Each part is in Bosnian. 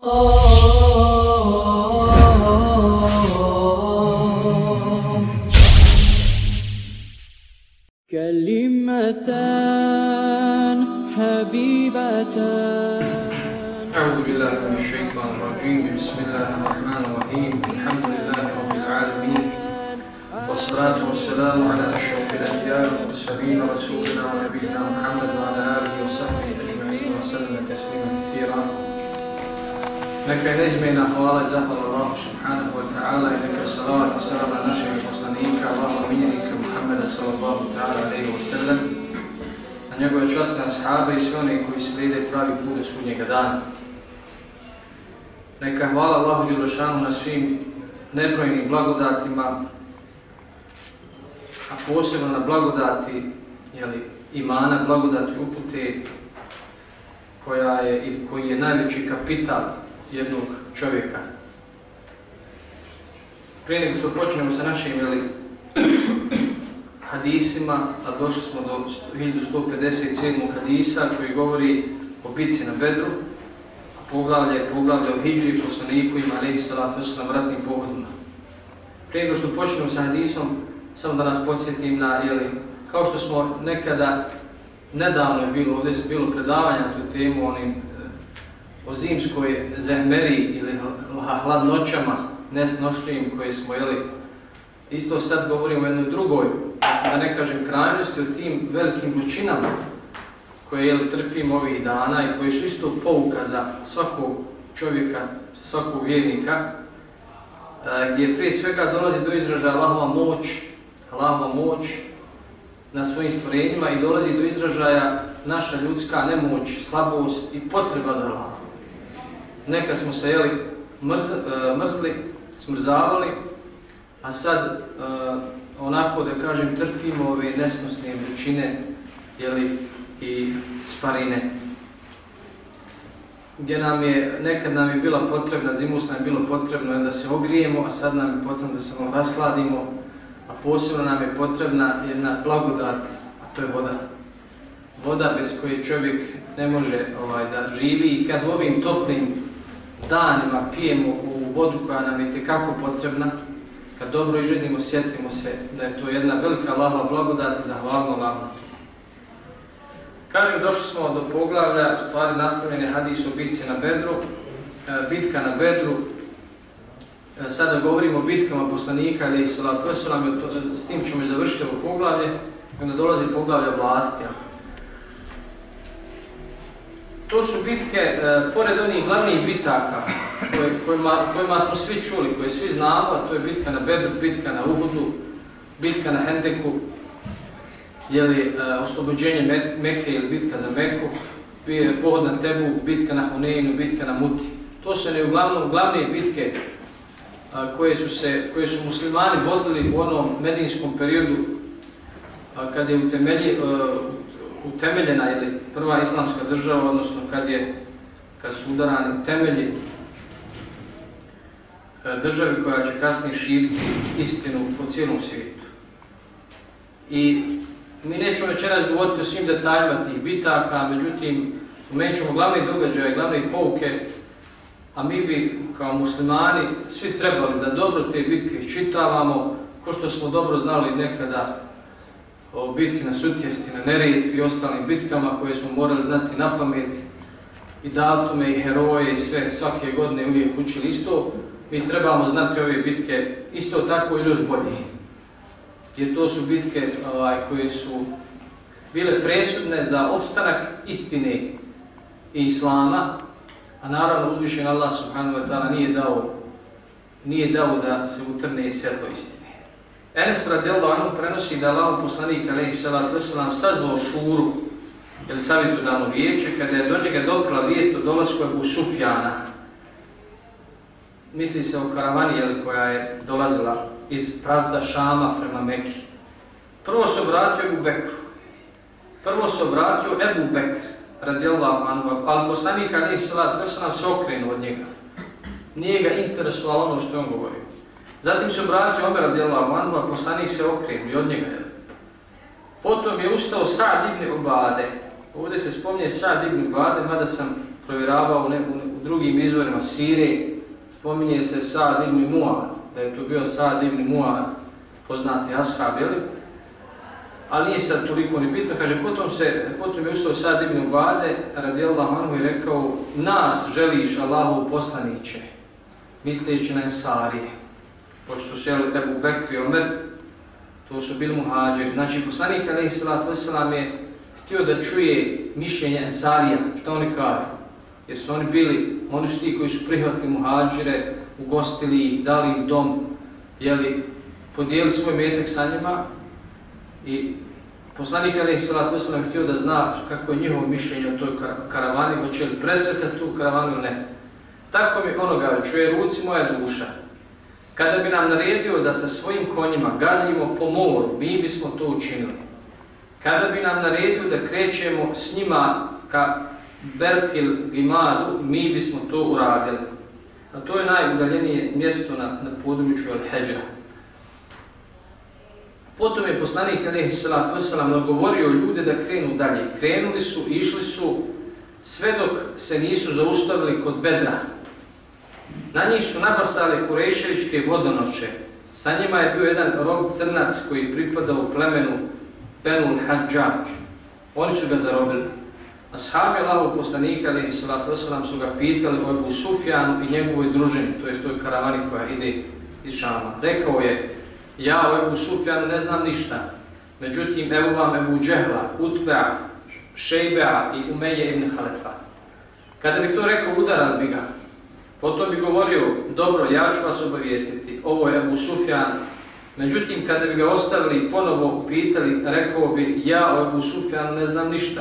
كلمتان حبيبتان. أعوذ بالله من الشيطان الرجيم. بسم الله الرحمن الرحيم. الحمد لله رب العالمين. والصلاة والسلام على أشرف الأنبياء والمرسلين رسولنا ونبينا محمد وعلى آله وصحبه أجمعين وسلم تسليما كثيرا. Neka je neizmjena hvala i zahvala Allahu subhanahu wa ta'ala i neka salavat i salam našeg poslanika, Allahu minjenika Muhammeda sallallahu ta'ala alaihi wa sallam, na njegove časne ashabe i sve one koji slijede pravi put do sudnjega dana. Neka hvala Allahu Đelešanu na svim nebrojnim blagodatima, a posebno na blagodati jeli, imana, blagodati upute koja je, koji je najveći kapital jednog čovjeka. Prije nego što počnemo sa našim jeli, hadisima, a došli smo do 1157. hadisa koji govori o bitci na Bedru, a poglavlje je poglavlje o Hidžri, poslaniku i alaihi salatu wasalam, ratnim pohodima. Prije nego što počnemo sa hadisom, samo da nas podsjetim na, jeli, kao što smo nekada, nedavno je bilo, ovdje je bilo predavanje na tu temu, onim o zimskoj zehmeri ili hladnoćama nesnošljivim koje smo jeli. Isto sad govorimo o jednoj drugoj, da ne kažem krajnosti, o tim velikim vrućinama koje jeli, trpimo ovih dana i koje su isto pouka za svakog čovjeka, svakog vjernika, e, gdje prije svega dolazi do izražaja Allahova moć, Allahova moć na svojim stvorenjima i dolazi do izražaja naša ljudska nemoć, slabost i potreba za Allahom neka smo se jeli mrz, e, mrzli, smrzavali, a sad e, onako da kažem trpimo ove nesnosne vrućine jeli, i sparine. Gdje nam je, nekad nam je bila potrebna, zimus nam je bilo potrebno da se ogrijemo, a sad nam je potrebno da se malo rasladimo, a posebno nam je potrebna jedna blagodat, a to je voda. Voda bez koje čovjek ne može ovaj, da živi i kad u ovim toplim danima pijemo u vodu koja nam je tekako potrebna, kad dobro ižedimo, sjetimo se da je to jedna velika lava blagodat i zahvalno lava. Kažem, došli smo do poglavlja, u stvari nastavljene hadis o bitci na Bedru, e, bitka na Bedru, e, sada govorimo o bitkama poslanika, ali i salatu veselam, s tim ćemo završiti ovo poglavlje, onda dolazi poglavlja vlasti. To su bitke, e, pored onih glavnih bitaka koje, kojima, kojima smo svi čuli, koje svi znamo, a to je bitka na Bedru, bitka na Uhudu, bitka na Hendeku, jeli, e, oslobođenje Mekke ili bitka za Meku, pohod na Tebu, bitka na Huneinu, bitka na Muti. To su ne uglavnom glavne bitke a, koje, su se, koje su muslimani vodili u onom medinskom periodu a, kada je utemelji, a, utemeljena ili prva islamska država, odnosno kad je kad su udarani temelji e, državi koja će kasnije širiti istinu po cijelom svijetu. I mi nećemo večeras govoriti o svim detaljima tih bitaka, međutim, pomenut ćemo glavne događaje, glavne pouke, a mi bi kao muslimani svi trebali da dobro te bitke iščitavamo, ko što smo dobro znali nekada o bitci na Sutjesti, na Neretvi i ostalim bitkama koje smo morali znati na pamet i datume i heroje i sve, svake godine uvijek učili isto, mi trebamo znati ove bitke isto tako ili još bolje. Jer to su bitke ovaj, koje su bile presudne za opstanak istine i islama, a naravno uzvišen Allah subhanahu wa ta'ala nije dao, nije dao da se utrne svjetlo istine. Enes radijallahu anhu prenosi da Allah poslanik alejhi salatu vesselam sazvao šuru ili savjetodavno vijeće kada je do njega doprala vijest o dolasku Abu Sufjana. Misli se o karavani jeli, koja je dolazila iz pravca Šama prema Mekki. Prvo se obratio Ebu Bekru. Prvo se obratio Ebu Bekr radijallahu anhu, ali poslanik alejhi salatu vesselam se okrenuo od njega. Nije ga interesovalo ono što je on govorio. Zatim se obratio Omer radijallahu anhu, a poslanik se okrenuo od njega. Potom je ustao Sa'd ibn Ubade. Ovdje se spominje Sa'd ibn Ubade, mada sam provjeravao u, ne, u, u drugim izvorima Sire, spominje se Sad ibn Mu'ad, da je to bio Sad ibn Mu'ad, poznati ashab, jel? Ali nije sad toliko ni bitno, kaže, potom, se, potom je ustao Sad ibn Ubade, radijallahu anhu, i rekao, nas želiš Allahu poslaniće, misleći na Ensarije, pošto su jeli Ebu Bekri Omer, to su bili muhađeri. Znači, poslanik alaihi sallatu wasalam je htio da čuje mišljenje Ensarija, što oni kažu. Jer su oni bili, oni su ti koji su prihvatili muhađire, ugostili ih, dali im dom, jeli, podijeli svoj metak sa njima i poslanik alaihi sallatu wasalam htio da zna kako je njihovo mišljenje o toj karavani, hoće li presretati tu karavanu ili ne. Tako mi onoga čuje ruci moja duša, Kada bi nam naredio da sa svojim konjima gazimo po moru, mi bismo to učinili. Kada bi nam naredio da krećemo s njima ka Berkil Gimadu, mi bismo to uradili. A to je najudaljenije mjesto na, na području Al-Heđa. Potom je poslanik Alihi Salatu Veselam nagovorio ljude da krenu dalje. Krenuli su, išli su, sve dok se nisu zaustavili kod Bedra. Na njih su napasali kureševičke vodonoše. Sa njima je bio jedan rob crnac koji pripada u plemenu Benul Hadžađ. Oni su ga zarobili. Ashabi Allahu poslanika ali salatu wasalam su ga pitali o Ebu Sufjanu i njegovoj družini, to je toj karavani koja ide iz Šama. Rekao je, ja o Ebu Sufjanu ne znam ništa, međutim evo vam Ebu Džehla, Utbea, Šejbea i Umeje ibn Halefa. Kada bi to rekao, udaran bi ga, Potom bi govorio, dobro, ja ću vas obavijestiti, ovo je Abu Sufjan. Međutim, kada bi ga ostavili i ponovo upitali, rekao bi, ja o Abu Sufjanu ne znam ništa.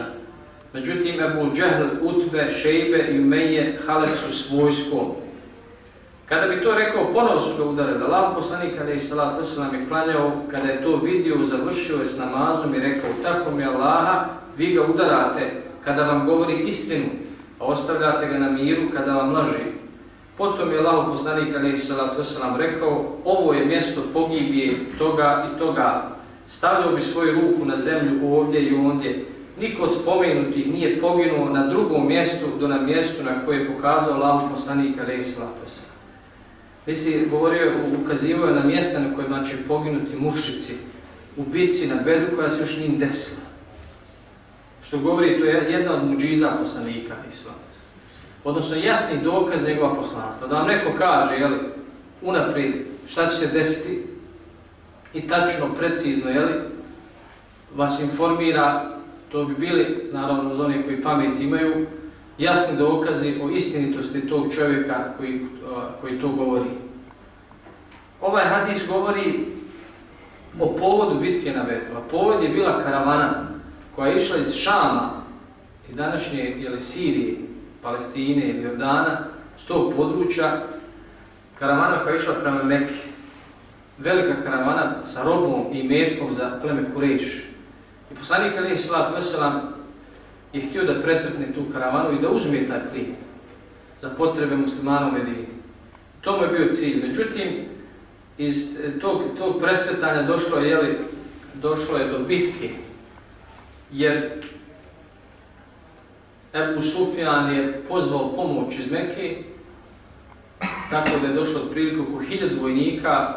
Međutim, Ebu Džehl, Utbe, Šejbe i Umeje, Halef su s vojskom. Kada bi to rekao, ponovo su ga udarili. Allah poslanik, kada je salat veselam je klanjao, kada je to vidio, završio je s namazom i rekao, tako mi Allaha, vi ga udarate kada vam govori istinu, a ostavljate ga na miru kada vam laže. Potom je Allah poslanik alaihi salatu wasalam rekao, ovo je mjesto pogibije toga i toga. Stavljao bi svoju ruku na zemlju ovdje i ondje. Niko spomenutih nije poginuo na drugom mjestu do na mjestu na koje je pokazao Allah poslanik alaihi salatu wasalam. Misli, govorio, ukazivao na mjesta na kojima će poginuti mušici u bitci na bedu koja se još nije desila. Što govori, to je jedna od muđiza poslanika alaihi salatu odnosno jasni dokaz njegova poslanstva. Da vam neko kaže, jeli, unaprijed šta će se desiti i tačno, precizno, jeli, vas informira, to bi bili, naravno, za onih koji pamet imaju, jasni dokazi o istinitosti tog čovjeka koji, koji to govori. Ovaj hadis govori o povodu bitke na Bedru, A povod je bila karavana koja je išla iz Šama i današnje jeli, Sirije Palestine ili Jordana, s tog područja, karavana koja je išla prema Mekke, velika karavana sa robom i metkom za pleme Kureš. I poslanik Ali Islat Veselam je htio da presretne tu karavanu i da uzme taj plin za potrebe muslimana u Medini. To mu je bio cilj. Međutim, iz tog, tog presretanja došlo je, jeli, došlo je do bitke, jer Ebu Sufjan je pozvao pomoć iz Mekke, tako da je došlo otprilike oko hiljad vojnika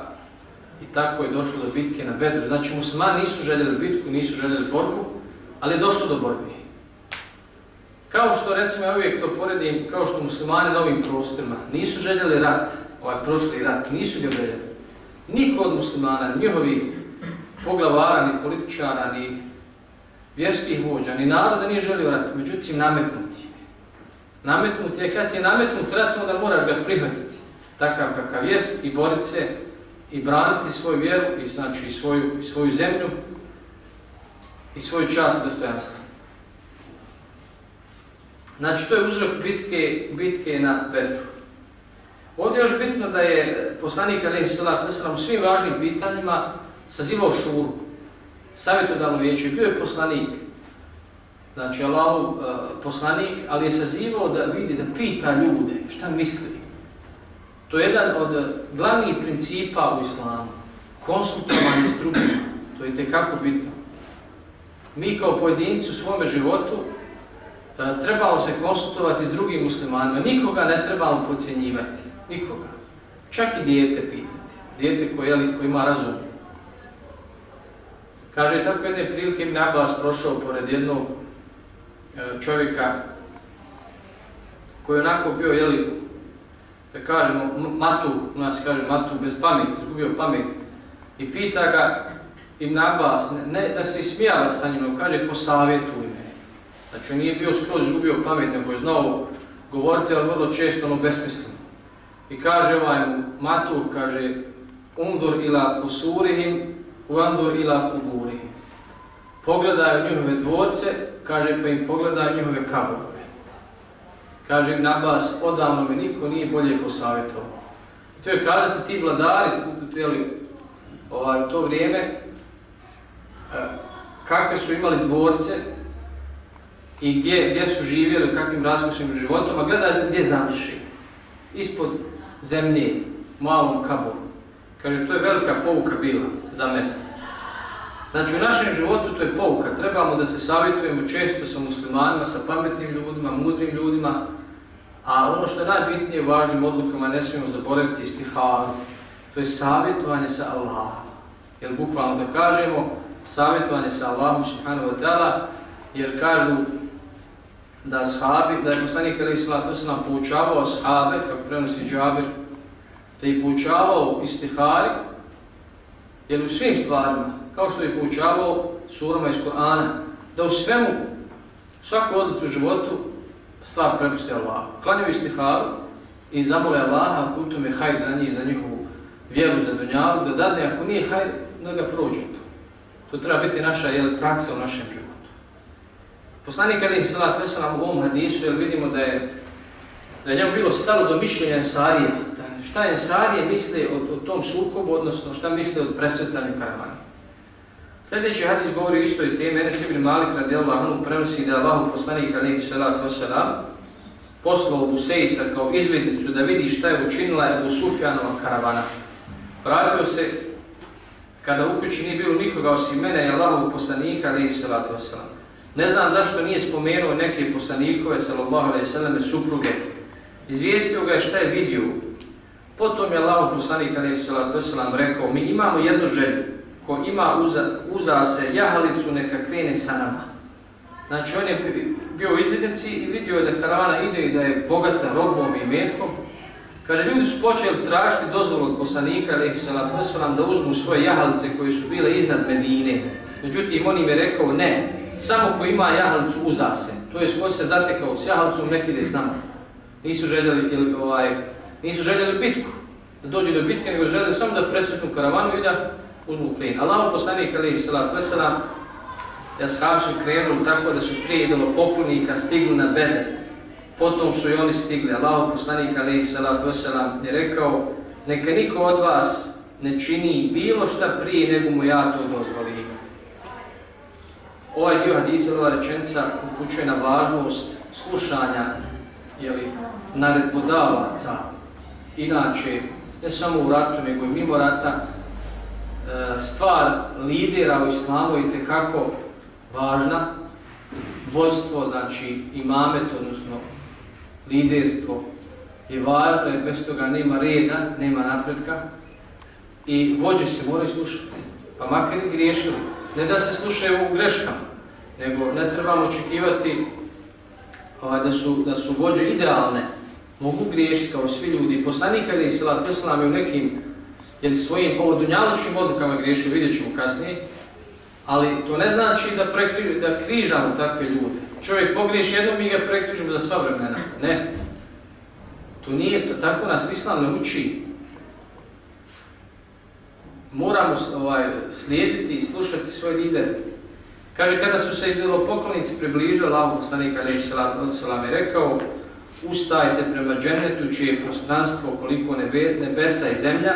i tako je došlo do bitke na Bedru. Znači, muslimani nisu željeli bitku, nisu željeli borbu, ali je došlo do borbe. Kao što, recimo, ja uvijek to poredim, kao što muslimani na ovim prostorima nisu željeli rat, ovaj prošli rat, nisu ga željeli. Niko od muslimana, njihovi poglavara, ni političara, ni vjerskih vođa, ni naroda nije želio rat, međutim nametnuti. Nametnuti je kad je nametnut rat, onda moraš ga prihvatiti. Takav kakav jest i boriti se i braniti svoju vjeru i znači i svoju, i svoju zemlju i svoju čast i dostojanstvo. Znači to je uzrok bitke, bitke na Petru. Ovdje je još bitno da je poslanik Aleyhi Salat u svim važnim pitanjima sazivao šuru savjetodavno vijeće, bio je poslanik, znači Allahov uh, poslanik, ali je sazivao da vidi, da pita ljude šta misli. To je jedan od glavnih principa u islamu, konsultovanje s drugima, to je tekako bitno. Mi kao pojedinci u svome životu uh, trebamo se konsultovati s drugim muslimanima, nikoga ne trebamo pocijenjivati, nikoga. Čak i dijete pitati, dijete koje, jeli, koje ima razum. Kaže, tako jedne prilike mi Abbas prošao pored jednog e, čovjeka koji je onako bio, jeli, da kažemo, matu, u nas kaže matu, bez pameti, izgubio pamet, i pita ga Ibn Abbas, ne, ne da se ismijala sa njim, kaže, posavjetuj me. Znači, on nije bio skroz izgubio pamet, nego je znao govoriti, ali vrlo često ono besmisleno. I kaže ovaj matu, kaže, unzor ila kusurihim, uanzor ila kubu Pogledaju njihove dvorce, kaže, pa im pogledaju njihove kabove. Kaže Nabas, odavno mi niko nije bolje posavjetovao. To je kazati ti vladari, jeli, ovaj, to vrijeme, e, kakve su imali dvorce i gdje, gdje su živjeli, kakvim različnim životom, a gledaj gdje završi. Ispod zemlje, malom kaboru. Kaže, to je velika pouka bila za mene. Znači, u našem životu to je pouka. Trebamo da se savjetujemo često sa muslimanima, sa pametnim ljudima, mudrim ljudima, a ono što je najbitnije u važnim odlukama, ne smijemo zaboraviti istiharu. To je savjetovanje sa Allahom. Jer bukvalno da kažemo, savjetovanje sa Allahom subhanahu wa ta'ala, jer kažu da ashabi, da je poslanik Ali Salatu se poučavao ashabe, kako prenosi Džabir, da je poučavao istihari, jer u svim stvarima, kao što je poučavao surama iz Korana, da u svemu, svaku odlicu u životu, stvar prepusti Allah. Klanju istiharu i zamole Allaha, ako me hajr za njih, za njihovu vjeru, za dunjavu, da dadne, ako nije hajr, da ga prođe to. To treba biti naša jel, praksa u našem životu. Poslanik Ali Salat Veselam u ovom hadisu, jer vidimo da je da je njemu bilo stalo do mišljenja Ensarije, šta Ensarije misle o, o tom sukobu, odnosno šta misle od presvetanju karavana. Sljedeći hadis govori o istoj temi, Enes ibn Malik radijallahu anhu prenosi da je poslanika poslanik alejhi salatu vesselam poslao Busejsa kao izvednicu da vidi šta je učinila Ebu Sufjanova karavana. Vratio se kada u kući nije bilo nikoga osim mene i Allahovog poslanika alejhi salatu vesselam. Ne znam zašto nije spomenuo neke poslanikove sallallahu alejhi ve selleme supruge. Izvijestio ga šta je vidio. Potom je Allahov poslanik alejhi salatu vesselam rekao: "Mi imamo jednu želju ko ima uza, uza se jahalicu, neka krene sa nama. Znači, on je bio u izvidnici i vidio je da karavana ide i da je bogata robom i metkom. Kaže, ljudi su počeli tražiti dozvolu od poslanika, ali se nam da uzmu svoje jahalice koje su bile iznad Medine. Međutim, on im je rekao, ne, samo ko ima jahalicu uza se. To je ko se zatekao s jahalicom, nek ide s nama. Nisu željeli, ili, ovaj, nisu željeli bitku, da dođe do bitke, nego željeli samo da presretnu karavanu i da uzmu plin. Allaho poslanik alaihi salatu wasalam, da shabi su krenuli tako da su prije idolo poklonika stigli na bedr. Potom su i oni stigli. Allaho poslanik alaihi salatu wasalam je rekao, neka niko od vas ne čini bilo šta prije nego mu ja to dozvolim. Ovaj dio hadisa, ova rečenica upućuje na važnost slušanja jeli, naredbodavaca. Inače, ne samo u ratu, nego i mimo rata, stvar lidera u islamu je tekako važna. Vodstvo, znači imamet, odnosno liderstvo, je važno jer bez toga nema reda, nema napretka. I vođe se moraju slušati, pa makar i griješili. Ne da se slušaju u greškama, nego ne trebamo očekivati ovaj, da, su, da su vođe idealne. Mogu griješiti kao svi ljudi. Poslanik Ali Salat Veselam je u nekim jer svojim povodunjaločnim odlukama griješio, vidjet ćemo kasnije, ali to ne znači da, prekri, da križamo takve ljude. Čovjek pogriješi jednom mi ga prekrižimo za sva vremena. Ne. To nije, to tako nas Islam ne uči. Moramo ovaj, slijediti i slušati svoje lidere. Kaže, kada su se izgledalo poklonici približili, Allah poslanika Alehi Salam je rekao, ustajte prema džennetu čije je prostranstvo koliko nebe, nebesa i zemlja,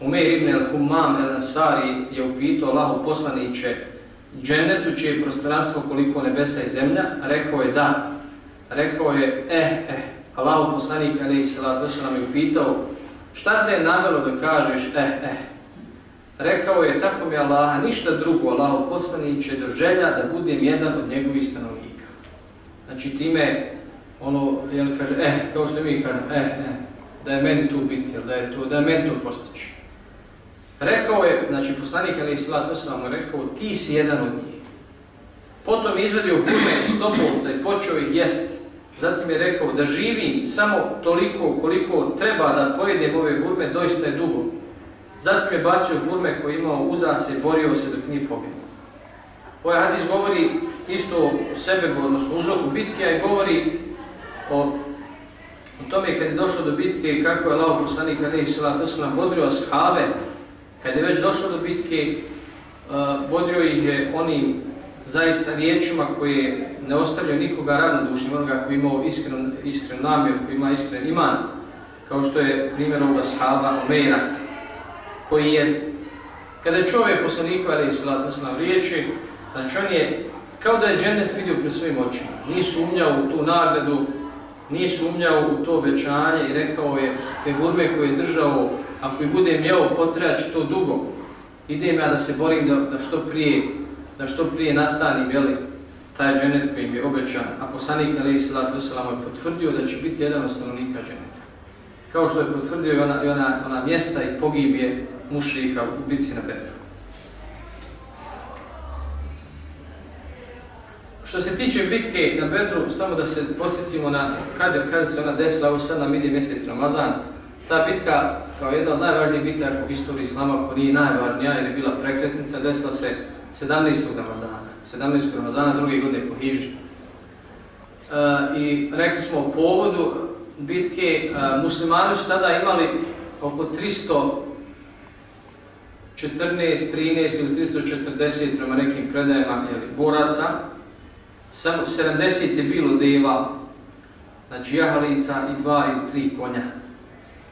Umer ibn al-Humam al-Ansari je upitao Allahu poslaniće džennetu čije je prostranstvo koliko nebesa i zemlja, rekao je da. Rekao je, eh, eh, Allahu poslanik alaihi salatu wasalam je upitao šta te je navjelo da kažeš, eh, eh. Rekao je, tako mi Allaha, ništa drugo Allahu poslaniće do želja da budem jedan od njegovih stanovnika. Znači time, ono, jel kaže, eh, kao što mi kažemo, eh, eh, da je meni tu biti, jel, da je, to, da je meni to postići. Rekao je, znači poslanik Ali Islat Veselam rekao, ti si jedan od njih. Potom izvedio hurme iz topovca i počeo ih jesti. Zatim je rekao da živi samo toliko koliko treba da pojedem ove gurme, doista je dugo. Zatim je bacio gurme koji imao uza se i borio se dok nije pobjeno. Ovaj hadis govori isto o sebe, odnosno uzroku bitke, a i govori o, o tome kad je došlo do bitke kako je Allah poslanik Ali Islat Veselam bodrio ashave Kad je već došlo do bitke, uh, bodrio ih je onim zaista riječima koje ne ostavljaju nikoga ravnodušnim, onoga koji imao iskren, iskren namjer, koji ima iskren iman, kao što je primjer ovoga sahaba Omeira, koji je, kada je čovjek poslaniku, ali i riječi, znači on je, kao da je džennet vidio pred svojim očima, nije sumnjao u tu nagradu, nije sumnjao u to obećanje i rekao je te gurme koje je držao ako i budem jeo, potrebaći to dugo. Idem ja da se borim da, da što prije da što prije nastanim jeli, taj dženet koji im je obećan, a poslanik Ali Salatu Salamu je potvrdio da će biti jedan od stanovnika dženeta. Kao što je potvrdio i ona, i ona, ona mjesta i pogibje mušrika u bici na Petru. Što se tiče bitke na Bedru, samo da se posjetimo na kada, kada se ona desila, ovo sad nam ide mjesec Ramazan, ta bitka kao jedna od najvažnijih bitaka u historiji Islama, ako nije najvažnija, jer je bila prekretnica, desila se 17. Ramazana, 17. Ramazana, druge godine po Hiži. E, I rekli smo o povodu bitke, e, muslimani su tada imali oko 314, 13 ili 340 prema nekim predajama jeli, boraca, samo 70 je bilo deva, znači jahalica i dva ili tri konja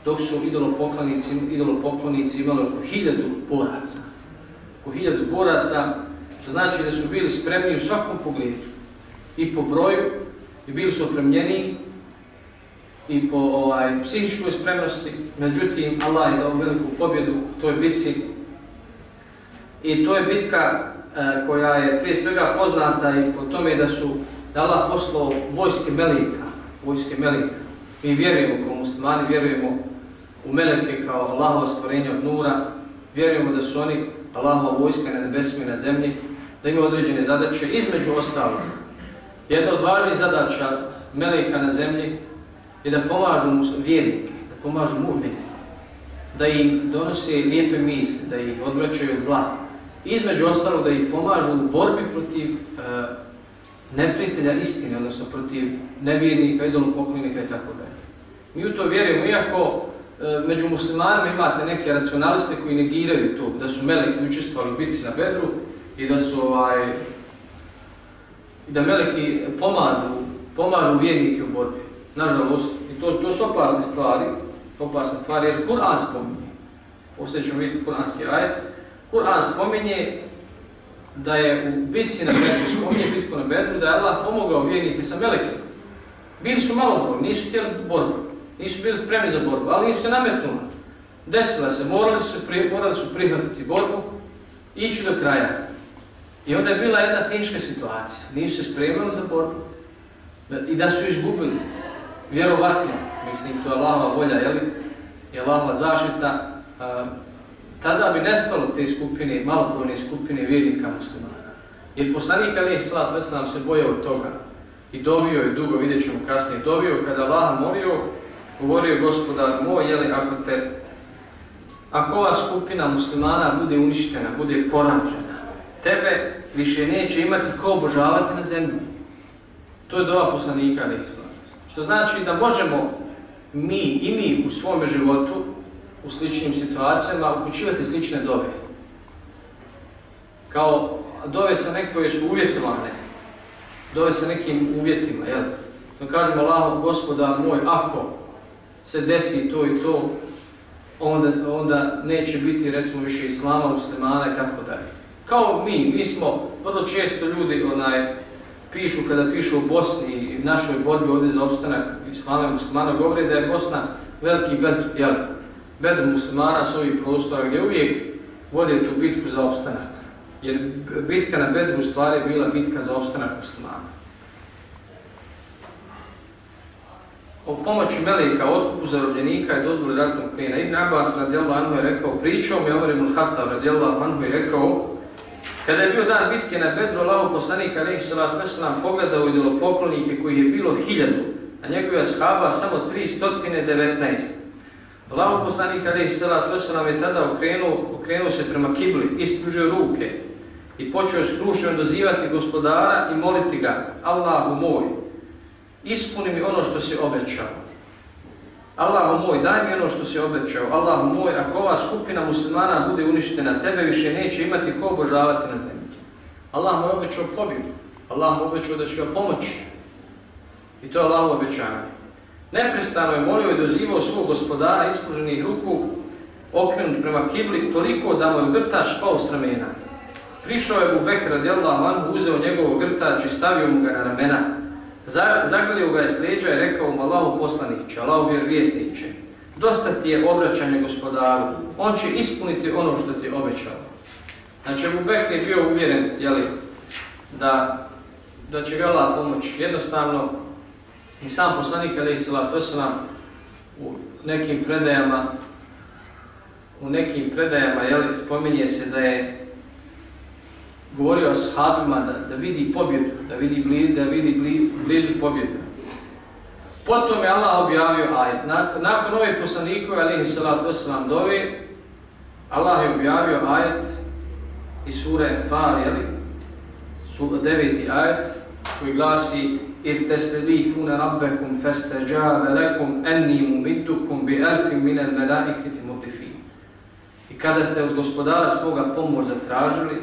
dok su idolopoklonici, idolopoklonici imali oko hiljadu boraca. Oko hiljadu boraca, što znači da su bili spremni u svakom pogledu. I po broju, i bili su opremljeni, i po ovaj, psihičkoj spremnosti. Međutim, Allah je dao veliku pobjedu u toj bitci. I to je bitka e, koja je prije svega poznata i po tome da su da Allah poslao vojske Melika. Vojske Melika. Mi vjerujemo kao muslimani, vjerujemo u meleke kao Allahova stvorenja od nura, vjerujemo da su oni Allahova vojska na nebesmi na zemlji, da imaju određene zadaće, između ostalog. Jedna od važnih zadaća meleka na zemlji je da pomažu vjernike, da pomažu mu'mine, da im donose lijepe misli, da ih odvraćaju od zla. Između ostalog da ih pomažu u borbi protiv e, neprijatelja istine, odnosno protiv nevjernika, idolopoklinika i tako dalje. Mi u to vjerujemo, iako E, među muslimanima imate neke racionaliste koji negiraju to, da su meleki učestvovali u bitci na Bedru i da su ovaj, da meleki pomažu, pomažu vjernike u borbi. Nažalost, i to, to su opasne stvari, opasne stvari, jer Kur'an spominje, ovdje ćemo vidjeti kur'anski ajet, Kur'an spominje da je u bitci na Bedru, spominje bitku na Bedru, da je Allah pomogao vjernike sa melekima. Bili su malo nisu htjeli borbu nisu bili spremni za borbu, ali im se nametnula. Desila se, morali su, pri, morali su prihvatiti borbu ići do kraja. I onda je bila jedna tinška situacija. Nisu se spremili za borbu i da su izgubili. Vjerovatno, mislim, to je Allahova volja, jeli? je Allahova zaštita, a, tada bi nestalo te skupine, malokrovne skupine vjernika muslimana. Jer poslanik Ali Islat Veselam se bojao od toga i dovio je dugo, vidjet ćemo kasnije, dovio kada Allah molio govorio gospodar moj, jeli, ako te, ako ova skupina muslimana bude uništena, bude poražena, tebe više neće imati ko obožavati na zemlji. To je dova poslanika Islam. Što znači da možemo mi i mi u svom životu, u sličnim situacijama, upućivati slične dove. Kao dove sa neke su uvjetovane, dove sa nekim uvjetima, jel? Da kažemo, Allah, gospoda moj, ako se desi to i to, onda, onda neće biti recimo više islama, muslimana i tako dalje. Kao mi, mi smo, vrlo često ljudi onaj, pišu, kada pišu o Bosni i našoj borbi ovdje za opstanak islama i muslimana, govore da je Bosna veliki bedr, jel? bedr muslimana s ovih prostora gdje uvijek vode tu bitku za opstanak. Jer bitka na bedru u stvari je bila bitka za opstanak muslimana. O pomoći Melika, otkupu zarobljenika i dozvoli ratnog plijena. Ibn Abbas radijallahu anhu je rekao, pričao mi Omer ibn Khattab radijallahu anhu je rekao, kada je bio dan bitke na Bedru, Allaho poslanika alaihi Salat Veselam pogledao idolopoklonike koji je bilo hiljadu, a njegove ashaba samo 319. Allaho poslanika alaihi Salat Veselam je tada okrenuo, okrenuo se prema kibli, ispružio ruke i počeo skrušeno dozivati gospodara i moliti ga, Allahu moj, ispuni mi ono što si obećao. Allahu moj, daj mi ono što si obećao. Allahu moj, ako ova skupina muslimana bude uništena, tebe više neće imati ko obožavati na zemlji. Allah mu je obećao pobjedu. Allah mu obećao da će ga pomoći. I to je Allah obećanje. Neprestano je molio i dozivao svog gospodara ispruženih ruku okrenut prema kibli toliko da mu je grtač pao s ramena. Prišao je u Bekr radijallahu anhu, uzeo njegovog grtač i stavio mu ga na ramena. Zagledio ga je slijeđa i rekao mu Allahu poslaniće, Allahu vjerovjesniće, dosta ti je obraćanje gospodaru, on će ispuniti ono što ti je obećao. Znači, Abu Bekr je bio uvjeren jeli, da, da će ga Allah pomoći. Jednostavno, i sam poslanik, ali i salatu wasalam, u nekim predajama, u nekim predajama, jeli, spominje se da je govorio ashabima da, da vidi pobjedu, da vidi, bli, da vidi bli, blizu pobjedu. Potom je Allah objavio ajet. Nakon, ove poslanikove, alihi salatu wasalam, dove, Allah je objavio ajet iz sure Far, jeli? Su, deveti ajet, koji glasi Ir fune rabbekum festeđave lekum enni mumiddukum bi elfim minel melaikiti mudifin. I kada ste od gospodara svoga pomoć zatražili,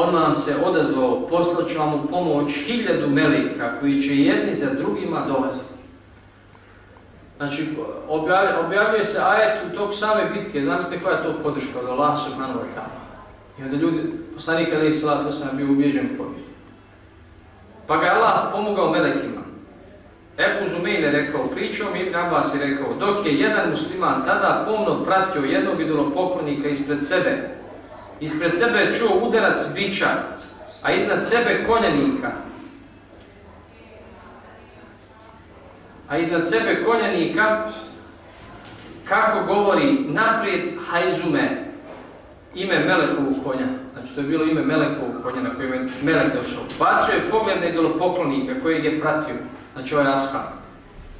Odmah nam se odazvao, poslaću vam u pomoć hiljadu melika koji će jedni za drugima dolaziti. Znači, objavljuje, objavljuje se ajet u tog same bitke, znam ste koja je to podrška od Allah subhanahu wa ta'ala. I onda ljudi, poslanika Ali Salat, to sam bio ubijeđen pobjedi. Pa ga je Allah pomogao melekima. Ebu Zumeil je rekao, pričom, Ibn Abbas je rekao, dok je jedan musliman tada pomno pratio jednog idolopoklonika ispred sebe, Ispred sebe je čuo udarac bića, a iznad sebe konjanika. A iznad sebe konjanika, kako govori naprijed hajzume, ime Melekovog konja. Znači to je bilo ime Melekovog konja na kojem je Melek došao. Bacio je pogled na idolopoklonika kojeg je pratio, znači ovaj ashab.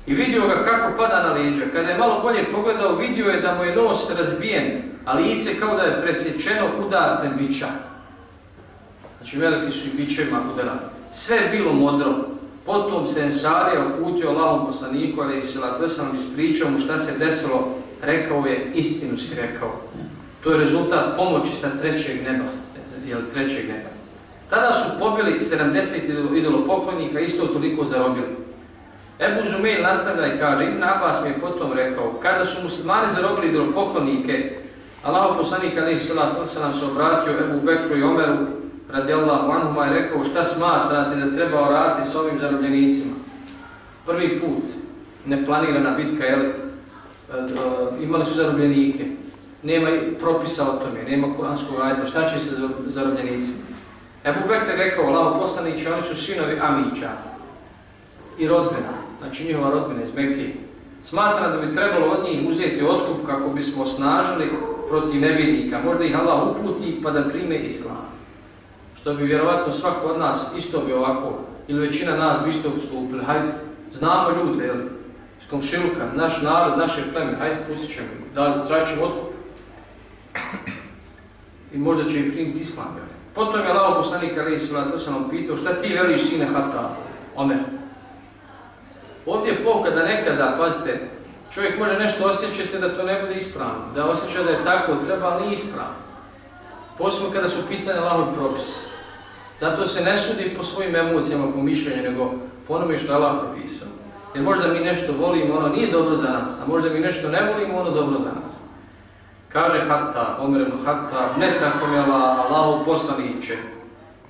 I vidio ga kako pada na leđa. Kada je malo bolje pogledao, vidio je da mu je nos razbijen, a lice kao da je presječeno udarcem bića. Znači veliki su i bićevima udarali. Sve je bilo modro. Potom se Ensarija uputio Allahom poslaniku, ali se Latvesam ispričao mu šta se desilo, rekao je, istinu si rekao. To je rezultat pomoći sa trećeg neba. Jel, trećeg neba. Tada su pobili 70 idolopoklonika, isto toliko zarobili. Ebu Žumeil nastavlja i kaže, Ibn Abbas mi je potom rekao, kada su muslimani zarobili idolopoklonike, Allah poslanik alaihi salatu wasalam se obratio Ebu Bekru i Omeru radijallahu anhuma i rekao šta smatrate da treba orati s ovim zarobljenicima. Prvi put, neplanirana bitka, jel, e, imali su zarobljenike, nema propisa o tome, nema kuranskog ajta, šta će se zarobljenicima? Ebu Bekr je rekao, Allah poslanić, oni su sinovi Amića i rodbena, znači njihova rodbina iz Mekije, Smatra da bi trebalo od njih uzeti otkup kako bismo osnažili protiv nevidnika, možda ih Allah uputi pa da prime islam. Što bi vjerovatno svako od nas isto bi ovako, ili većina nas bi isto postupili, Hajde, znamo ljude, jel, iz komšiluka, naš narod, naše pleme, hajde, pustit ćemo, da traćemo otkup. I možda će i primiti islam, jel. Potom je Allah poslanik Ali Isra, to sam vam pitao, šta ti veliš sine Hatta, Omer? Ovdje je pouka da nekada, pazite, Čovjek može nešto osjećati da to ne bude ispravno, da osjeća da je tako, treba, ali nije ispravno. Posebno kada su pitanje lahog propisa. Zato se ne sudi po svojim emocijama, po mišljenju, nego po onome što je Allah propisao. Jer možda mi nešto volimo, ono nije dobro za nas, a možda mi nešto ne volimo, ono dobro za nas. Kaže Hatta, Omerenu Hatta, ne tako mi Allah, Allahov poslaniće.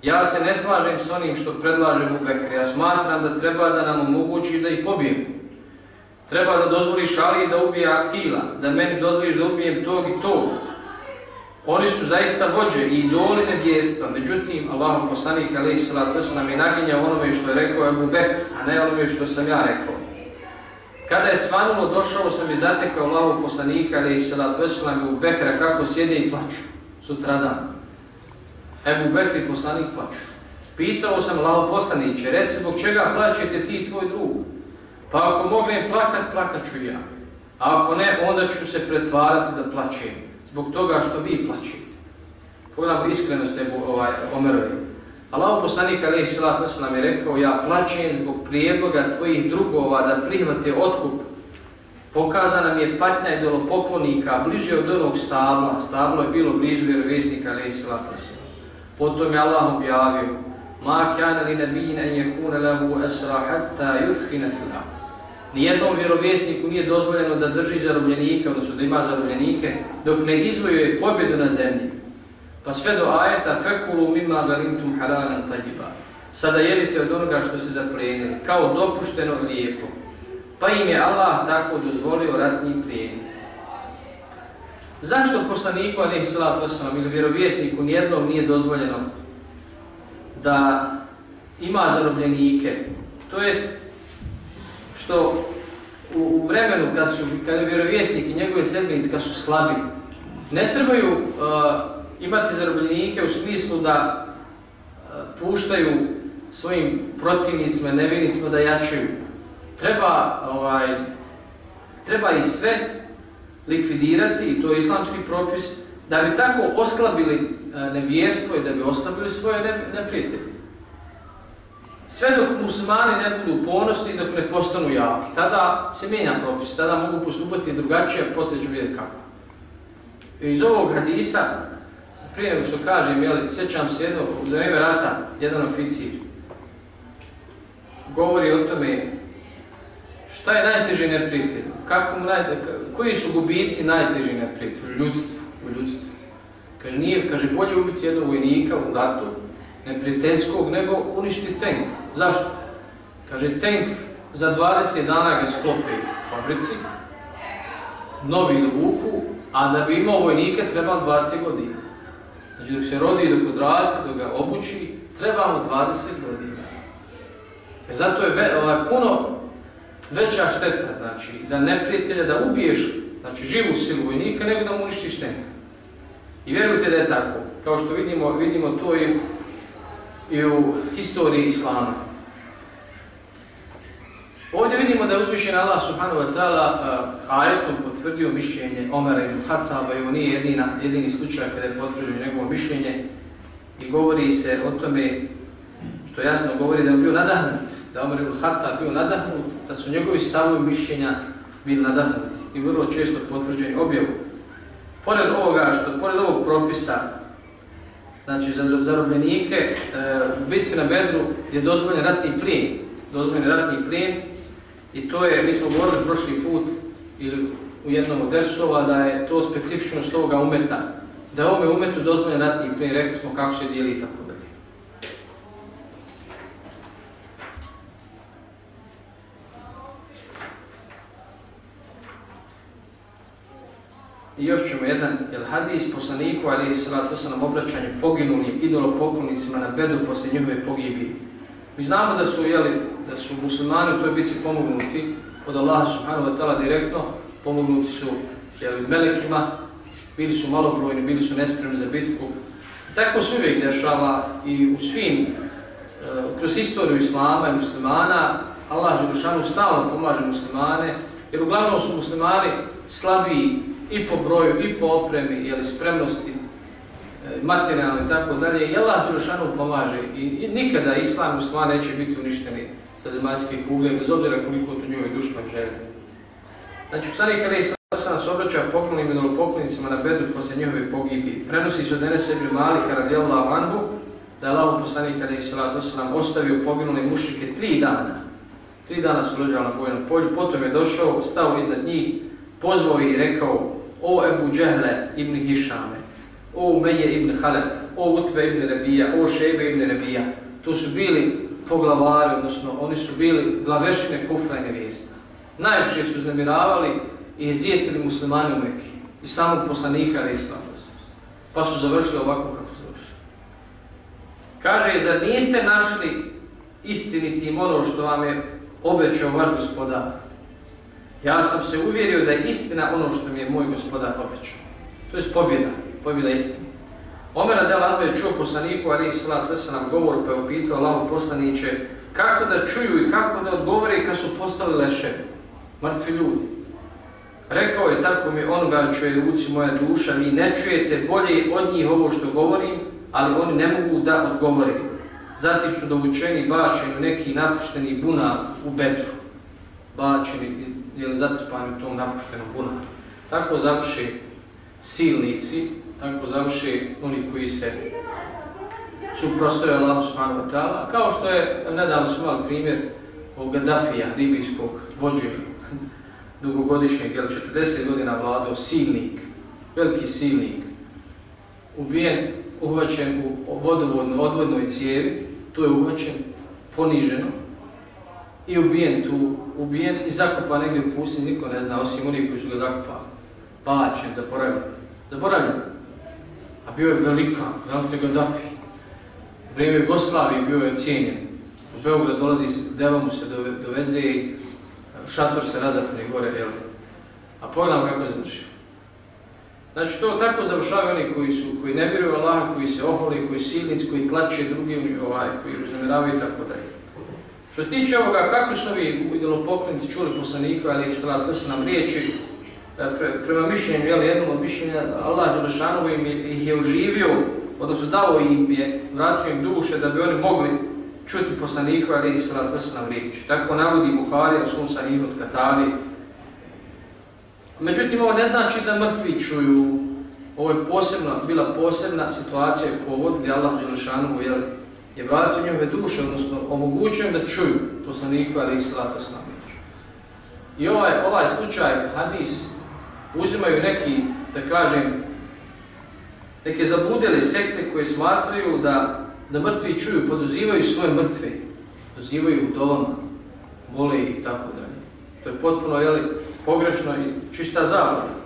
Ja se ne slažem s onim što predlažem u Bekri, ja smatram da treba da nam omogući da ih pobijemo. Treba da dozvoliš Ali da ubije Akila, da meni dozvoliš da ubijem tog i tog. Oni su zaista vođe i idoli nevjestva. Međutim, Allahom poslanik alaih salatu nam je naginjao onome što je rekao Ebu Bekr, a ne onome što sam ja rekao. Kada je svanulo, došao sam i zatekao lavu poslanika, ali i salat veselam u Bekra, kako sjede i plaću, sutradan. Ebu Bekri poslanik plaću. Pitao sam lao poslaniće, reci zbog čega plaćete ti i tvoj drug? Pa ako mognem plakat, plakat ću ja. A ako ne, onda ću se pretvarati da plaćem. Zbog toga što vi plaćete. Pogledamo iskrenost ovaj, Omerovi. Allah poslanik alaihi salatu wasalam je rekao ja plaćem zbog prijedloga tvojih drugova da prihvate otkup. Pokazana mi je patnja idolopoklonika bliže od onog stabla. Stablo je bilo blizu vjerovjesnika alaihi salatu wasalam. Potom je Allah objavio Ma kjana li nabijina en yakuna lahu asra hatta yuthkina fil ard. Nijednom vjerovjesniku nije dozvoljeno da drži zarobljenike, odnosno da ima zarobljenike, dok ne izvojuje pobjedu na zemlji. Pa sve do ajeta fekulu mimma galintum halalan tajiba. Sada jedite od onoga što se zaplijenili, kao dopušteno lijepo. Pa im je Allah tako dozvolio ratni plijen. Zašto poslaniku alaihi salatu wasalam ili vjerovjesniku nijednom nije dozvoljeno da ima zarobljenike? To jest što u, u vremenu kad su kad je vjerovjesnik i njegove sedminska su slabi, ne trebaju uh, imati zarobljenike u smislu da uh, puštaju svojim protivnicima, nevinicima da jačaju. Treba, ovaj, treba i sve likvidirati, i to je islamski propis, da bi tako oslabili e, nevjerstvo i da bi oslabili svoje neprijatelje. Sve dok muslimani ne budu ponosni, dok ne postanu jaki, tada se mijenja propis, tada mogu postupati drugačije, poslije ću vidjeti kako. Iz ovog hadisa, prije nego što kažem, jeli, sjećam se jednog, u vreme rata, jedan oficir, govori o tome šta je najteži neprijatelj, kako mu naj, koji su gubici najteži neprijatelj, ljudstvo, u ljudstvu. Kaže, nije, kaže, bolje ubiti jednog vojnika u ratu, neprijateljskog, nego uništi tank. Zašto? Kaže, tank za 20 dana ga sklopi u fabrici, novi dovuku, a da bi imao vojnika treba 20 godina. Znači, dok se rodi, dok odraste, dok ga obuči, treba mu 20 godina. E zato je ve, ovaj, puno veća šteta, znači, za neprijatelja da ubiješ znači, živu silu vojnika, nego da mu uništiš tenka. I vjerujte da je tako. Kao što vidimo, vidimo to i i u historiji Islama. Ovdje vidimo da je uzvišen Allah subhanahu wa ta'ala uh, ajetom potvrdio mišljenje Omera ibn Khattaba i on nije jedina, jedini slučaj kada je potvrdio njegovo mišljenje i govori se o tome što jasno govori da je bio nadahnut, da Omer ibn Hatta bio nadahnut, da su njegovi stavovi mišljenja bili nadahnuti i vrlo često potvrđeni objavu. Pored ovoga što, pored ovog propisa znači za zarobljenike, e, u bitci na Bedru je dozvoljen ratni plijen, dozvoljen ratni plijen i to je, mi smo govorili prošli put ili u jednom od dersova da je to specifičnost ovoga umeta, da je ovome umetu dozvoljen ratni plijen, rekli smo kako se dijeli tako I još ćemo jedan jel, hadis poslaniku, ali se to sa nam obraćanje poginulim idolopoklonicima na bedu poslije njihove pogibi. Mi znamo da su, jeli, da su muslimani u toj bici pomognuti od Allaha subhanahu wa ta'ala direktno, pomognuti su jeli, melekima, bili su malobrojni, bili su nespremni za bitku. Tako se uvijek dešava i u svim, e, kroz istoriju Islama i muslimana, Allah Želešanu stalno pomaže muslimane, jer uglavnom su muslimani slabiji i po broju, i po opremi, jeli, spremnosti, e, materijalne i tako dalje, i Allah Đelešanu pomaže i, i nikada islam u stvar neće biti uništeni sa zemaljske kugle, bez obzira koliko to njoj dušno želi. Znači, psanik Ali Islam nas obraća poklonim poklonicima na bedru posle njihove pogibi. Prenosi se od Enesa ibn Malika radijallahu anhu da je Allah poslanik Ali Islam ostavio poginule mušike tri dana. Tri dana su ležali na bojnom polju, potom je došao, stao iznad njih, pozvao i rekao o Ebu Džehle ibn Hišame, o Umeje ibn Halef, o Utbe ibn Rebija, o Šebe ibn Rebija. To su bili poglavari, odnosno oni su bili glavešine kufra i nevijesta. Najviše su znamiravali i jezijetili muslimani u Mekke i samog poslanika ali islamu. Pa su završili ovako kako su završili. Kaže, zar niste našli istiniti ono što vam je obećao vaš gospodar? Ja sam se uvjerio da je istina ono što mi je moj gospodar obećao. To je pobjeda, pobjeda istine. Omer Adelano je čuo poslaniku, ali salatu nam govor, pa je upitao Allaho poslaniće kako da čuju i kako da odgovore kad su postali leševi, mrtvi ljudi. Rekao je tako mi onoga čuje ruci moja duša, vi ne čujete bolje od njih ovo što govorim, ali oni ne mogu da odgovore. Zatim su dovučeni bačeni neki napušteni buna u betru. Bačeni, ili zatrpani u tom napuštenom bunaru. Tako završi silnici, tako završi oni koji se suprostoje Allah subhanahu wa ta'ala, kao što je, nedavno smo imali primjer ovog Gaddafija, libijskog vođe, dugogodišnjeg, jel 40 godina vladao, silnik, veliki silnik, ubijen, uhvaćen u vodovodnoj, odvodnoj cijevi, tu je uhvaćen, poniženo, i ubijen tu, ubijen i zakopan negdje u pustinji, niko ne zna, osim onih koji su ga zakopali. Bačen, zaboravljen. Zaboravljen. A bio je velika, znamo ste Gaddafi. U vrijeme Jugoslavije bio je cijenjen. U Beograd dolazi, deva mu se doveze i e, šator se razapne gore, jel? A pogledamo kako je završio. Znači to tako završavaju oni koji su koji ne vjeruju Allaha, koji se oholi, koji silnici, koji tlače drugi, ovaj, koji uznemiravaju i tako dalje. Što se tiče ovoga, kako su ovi idolopoklinici čuli poslanika, ali to su nam riječi, e, pre, prema mišljenju, jel, jednom od mišljenja, Allah Đelešanovo im je, ih je uživio, odnosno dao im je, vratio im duše da bi oni mogli čuti poslanika, ali to su nam riječi. Tako navodi Buhari, sunca njih od Katari. Međutim, ovo ne znači da mrtvi čuju, ovo je posebna, bila posebna situacija i povod gdje Allah Đelešanovo je je vratio njove duše, odnosno omogućujem da čuju poslaniku ali i salatu snamić. I ovaj, ovaj slučaj, hadis, uzimaju neki, da kažem, neke zabudele sekte koje smatraju da, da mrtvi čuju, poduzivaju svoje mrtve, poduzivaju u dom, vole ih i tako dalje. To je potpuno jeli, pogrešno i čista zavljena.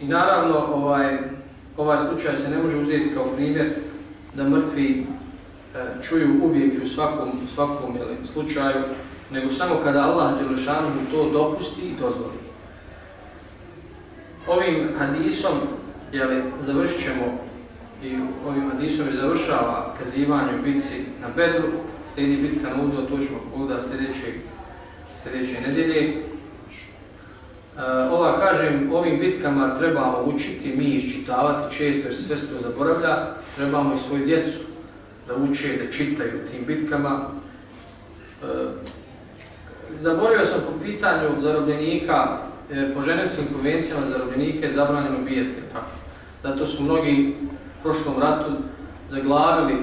I naravno, ovaj, ovaj slučaj se ne može uzeti kao primjer da mrtvi e, čuju uvijek u svakom, svakom jeli, slučaju, nego samo kada Allah Đelešanu mu to dopusti i dozvoli. Ovim hadisom jeli, završit ćemo i ovim hadisom je završava kazivanje u bitci na Bedru, slijedi bitka na Udu, to ćemo pogleda sljedeće, sljedeće nedelje. Eh, ova, kažem, ovim bitkama trebamo učiti, mi iščitavati često jer sve se to zaboravlja, trebamo i svoju djecu da uče, da čitaju tim bitkama. E, zaboravio sam po pitanju zarobljenika, e, po ženevskim konvencijama zarobljenike je zabranjeno bijeti. Tako. Zato su mnogi u prošlom ratu zaglavili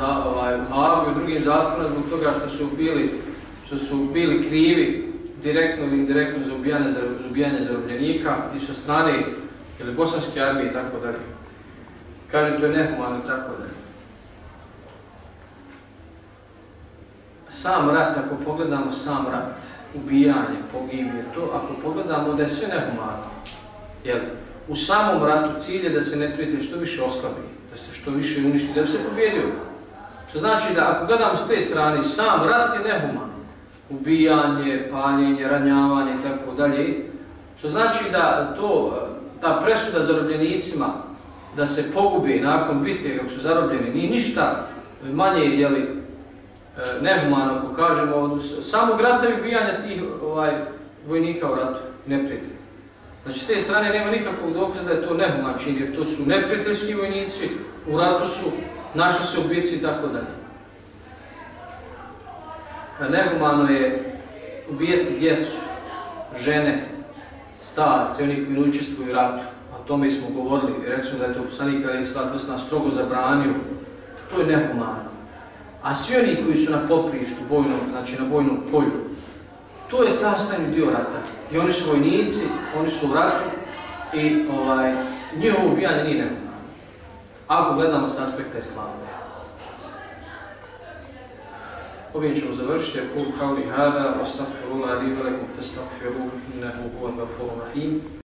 za, ovaj, u Hagu i drugim zatvorima zbog toga što su bili, što su bili krivi direktno ili indirektno za ubijanje, za ubijanje zarobljenika i sa strane ili bosanske armije i tako dalje. Kaže, to je nehumano i tako dalje. Sam rat, ako pogledamo sam rat, ubijanje, pogibije, to ako pogledamo da je sve nehumano, jer u samom ratu cilj je da se ne što više oslabi, da se što više uništi, da bi se pobjedio. Što znači da ako gledamo s te strane, sam rat je nehuman ubijanje, paljenje, ranjavanje i tako dalje. Što znači da to, ta presuda zarobljenicima da se pogube nakon bitve kako su zarobljeni, nije ništa manje jeli, e, nehumano, ako kažemo, od samog rata i ubijanja tih ovaj, vojnika u ratu, neprijatelji. Znači, s te strane nema nikakvog dokaza da je to nehuman čin, jer to su neprijateljski vojnici, u ratu su naši se ubici i tako dalje nehumano je ubijati djecu, žene, starci, oni koji učestvuju u ratu. O tome smo govorili i rekli da je to poslanik Ali Islat Osna strogo zabranio. To je nehumano. A svi oni koji su na poprištu bojnom, znači na bojnom polju, to je sastavni dio rata. I oni su vojnici, oni su u ratu i ovaj, njihovo ubijanje nije nehumano. Ako gledamo s aspekta islama. Ovim ćemo završiti, jer kul kao li hada, ostafirullah, li velikum, festafirullah, innehu huvan gafurun rahim.